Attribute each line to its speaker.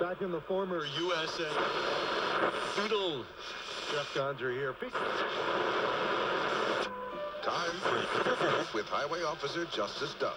Speaker 1: Back in the former USA. Doodle. Jeff Gondry here.
Speaker 2: Time for with Highway Officer Justice Doug.